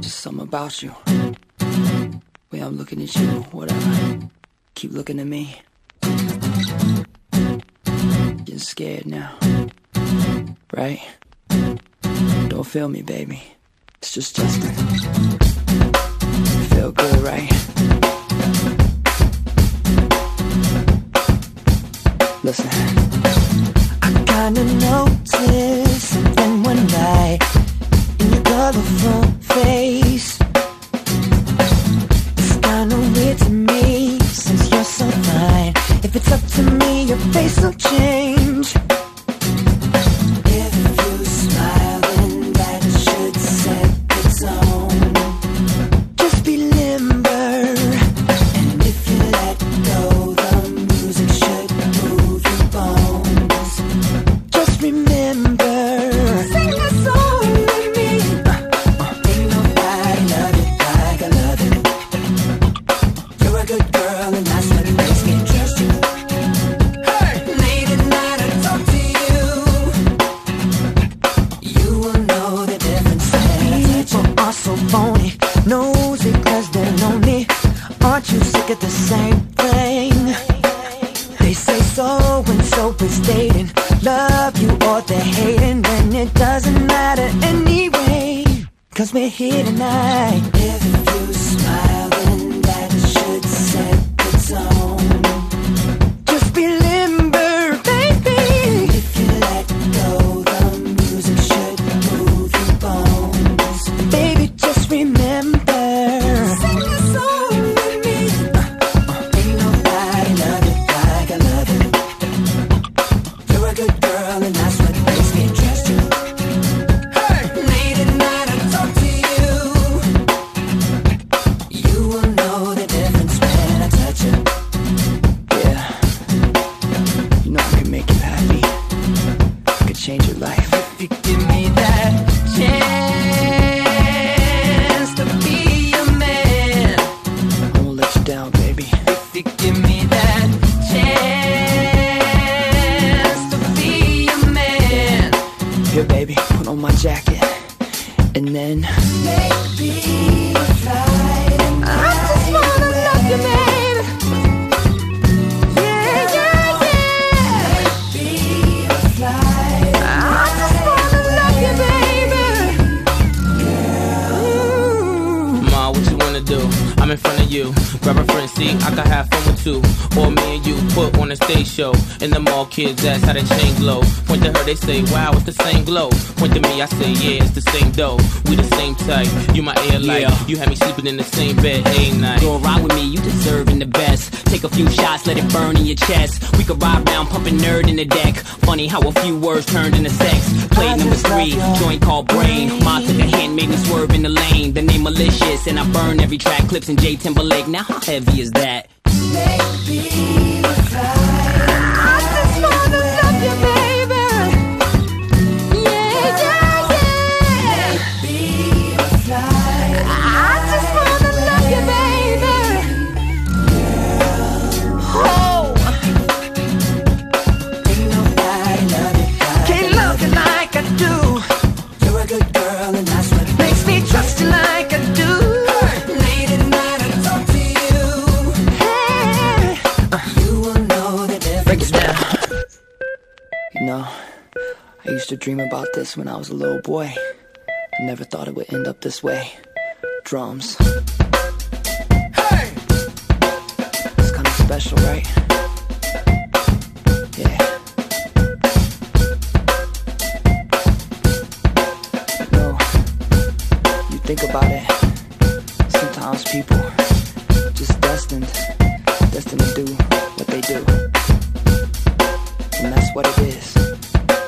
Just something about you. Way I'm looking at you, whatever. Keep looking at me. Getting scared now. Right? Don't feel me, baby. It's just Justin. Up to me, your face will change. You sick of the same thing? They say so and so is dating. Love you or they're hating, and it doesn't matter anyway. Cause we're here tonight. Here, baby, If you give me that chance to be your man, yeah, baby, put on my jacket, and then make do? I'm in front of you. Grab a friend, see, I can have fun with two. Or me and you put on a stage show. And the mall kids ask how the chain glow. Point to her, they say, wow, it's the same glow. Point to me, I say, yeah, it's the same dough. We the same type. You my air light. Yeah. You had me sleeping in the same bed a night. Go ride with me, you deserving the best. Take a few shots, let it burn in your chest. We could ride round, pumping N.E.R.D. in the deck. Funny how a few words turned into sex. Play number three, joint called brain. Ma took a hand, made me swerve in the lane. The name malicious, and I burn every track. Clipse in J Timberlake. Now how heavy is that? I now. I used to dream about this when I was a little boy. I never thought it would end up this way. Drums. Hey! It's kinda special, right? Yeah. No. You think about it. Sometimes people just destined, destined to do what they do. And that's what it is.